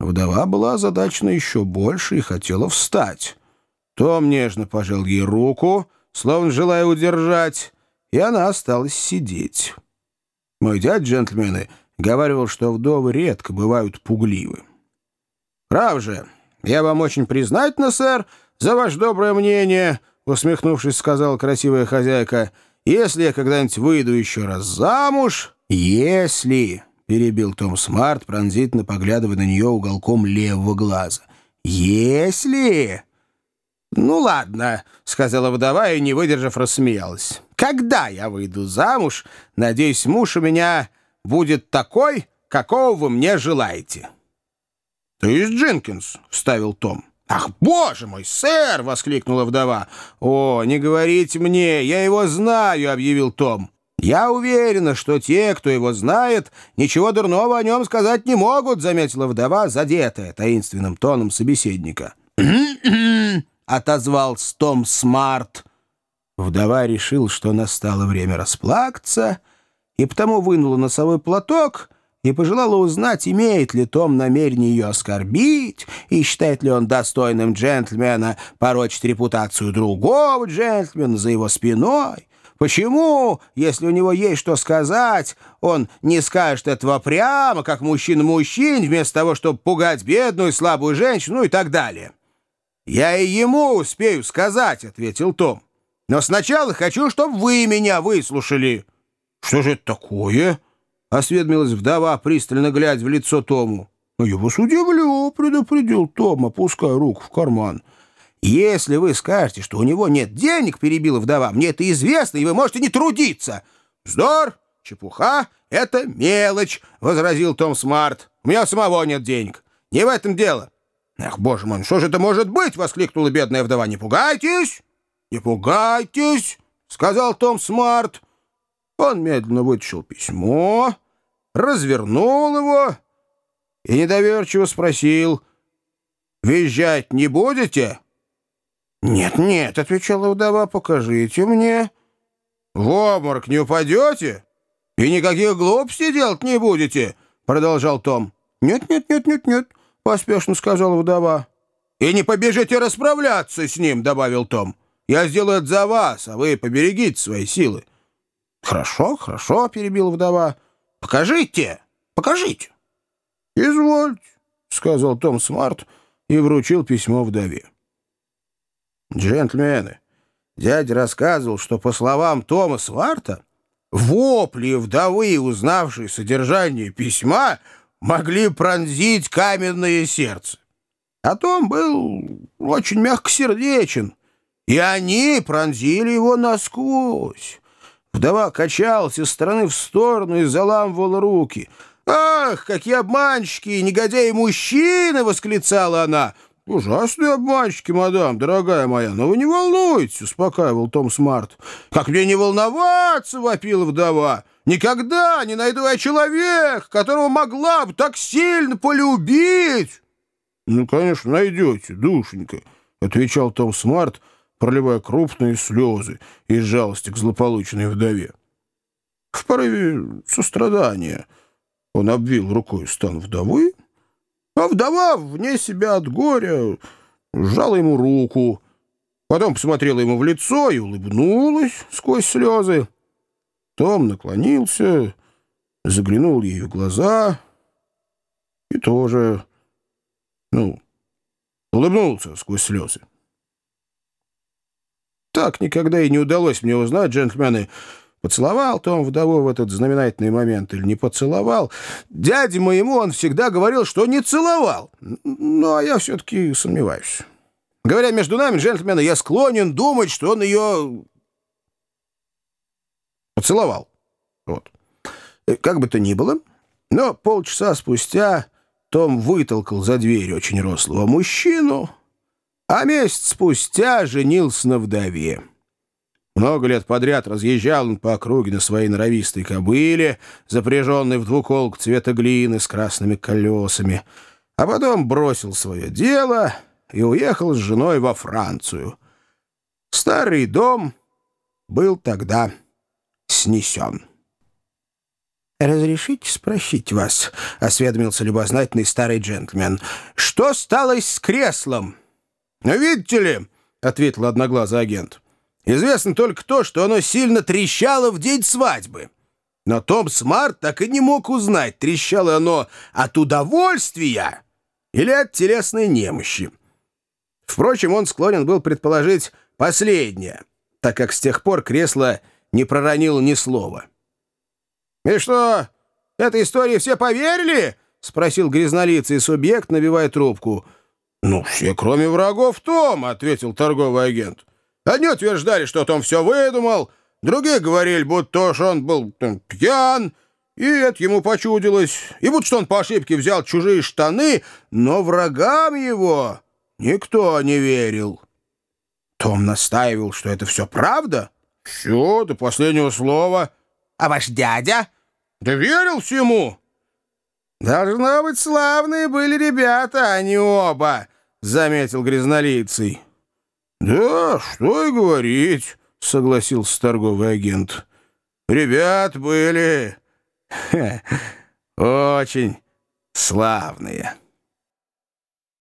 Вдова была озадачена еще больше и хотела встать. Том нежно пожал ей руку, словно желая удержать, и она осталась сидеть. Мой дядь, джентльмены, говаривал, что вдовы редко бывают пугливы. «Прав же, я вам очень признательна, сэр, за ваше доброе мнение», усмехнувшись, сказала красивая хозяйка, «если я когда-нибудь выйду еще раз замуж...» «Если...» — перебил Том Смарт, пронзительно поглядывая на нее уголком левого глаза. «Если...» «Ну ладно», — сказала вдова и, не выдержав, рассмеялась. «Когда я выйду замуж, надеюсь, муж у меня будет такой, какого вы мне желаете». «Ты из Джинкинс», — вставил Том. «Ах, боже мой, сэр!» — воскликнула вдова. «О, не говорите мне, я его знаю», — объявил Том. «Я уверена, что те, кто его знает, ничего дурного о нем сказать не могут», — заметила вдова, задетая таинственным тоном собеседника. отозвал Том Смарт. Вдова решил, что настало время расплакаться, и потому вынула носовой платок и пожелала узнать, имеет ли Том намерение ее оскорбить, и считает ли он достойным джентльмена порочить репутацию другого джентльмена за его спиной. Почему, если у него есть что сказать, он не скажет этого прямо, как мужчина мужчин, вместо того, чтобы пугать бедную слабую женщину ну и так далее? «Я и ему успею сказать», — ответил Том. «Но сначала хочу, чтобы вы меня выслушали». «Что же это такое?» — осведомилась вдова, пристально глядя в лицо Тому. «Ну, «Я вас удивлю», — предупредил Том, опуская руку в карман. «Если вы скажете, что у него нет денег», — перебила вдова, — «мне это известно, и вы можете не трудиться». «Вздор, чепуха, это мелочь», — возразил Том Смарт. «У меня самого нет денег. Не в этом дело. «Ах, боже мой, что же это может быть?» — воскликнула бедная вдова. «Не пугайтесь! Не пугайтесь!» — сказал Том Смарт. Он медленно вытащил письмо, развернул его и недоверчиво спросил. «Визжать не будете?» «Нет, нет», — отвечала вдова, — «покажите мне». «В обморок не упадете? И никаких глупостей делать не будете?» — продолжал Том. «Нет, нет, нет, нет, нет». — поспешно сказала вдова. «И не побежите расправляться с ним», — добавил Том. «Я сделаю это за вас, а вы поберегите свои силы». «Хорошо, хорошо», — перебил вдова. «Покажите, покажите». «Извольте», — сказал Том Смарт и вручил письмо вдове. «Джентльмены, дядя рассказывал, что, по словам Тома Смарта, вопли вдовы, узнавшей содержание письма, могли пронзить каменное сердце. А Том был очень мягкосердечен, и они пронзили его насквозь. Вдова качалась из стороны в сторону и заламывала руки. «Ах, какие обманщики и негодяи-мужчины!» — восклицала она. «Ужасные обманщики, мадам, дорогая моя, но вы не волнуйтесь», — успокаивал Том Смарт. «Как мне не волноваться!» — вопила вдова. Никогда не найду я человека, которого могла бы так сильно полюбить. — Ну, конечно, найдете, душенька, — отвечал Том Смарт, проливая крупные слезы из жалости к злополучной вдове. В порыве сострадания он обвил рукой стан вдовы, а вдова, вне себя от горя, сжала ему руку, потом посмотрела ему в лицо и улыбнулась сквозь слезы. Том наклонился, заглянул ей в глаза и тоже, ну, улыбнулся сквозь слезы. Так никогда и не удалось мне узнать, джентльмены, поцеловал Том вдову в этот знаменательный момент или не поцеловал. Дяде моему он всегда говорил, что не целовал. Ну, а я все-таки сомневаюсь. Говоря между нами, джентльмены, я склонен думать, что он ее Поцеловал. Вот. Э, как бы то ни было, но полчаса спустя Том вытолкал за дверь очень рослого мужчину, а месяц спустя женился на вдове. Много лет подряд разъезжал он по округе на своей норовистой кобыле, запряженной в двуколк цвета глины с красными колесами, а потом бросил свое дело и уехал с женой во Францию. Старый дом был тогда снесен. «Разрешите спросить вас?» — осведомился любознательный старый джентльмен. «Что стало с креслом?» «Ну, видите ли», — ответил одноглазый агент, «известно только то, что оно сильно трещало в день свадьбы. Но Том Смарт так и не мог узнать, трещало оно от удовольствия или от телесной немощи. Впрочем, он склонен был предположить последнее, так как с тех пор кресло не проронило ни слова. «И что, этой истории все поверили?» — спросил грязнолицый субъект, набивая трубку. «Ну, все, кроме врагов Тома», — ответил торговый агент. «Одни утверждали, что Том все выдумал, другие говорили, будто что он был там, пьян, и это ему почудилось, и будто что он по ошибке взял чужие штаны, но врагам его никто не верил». Том настаивал, что это все правда. «Все, до последнего слова». «А ваш дядя?» «Да верил всему». «Должно быть, славные были ребята, они оба», — заметил грязнолицый. «Да, что и говорить», — согласился торговый агент. «Ребят были очень славные».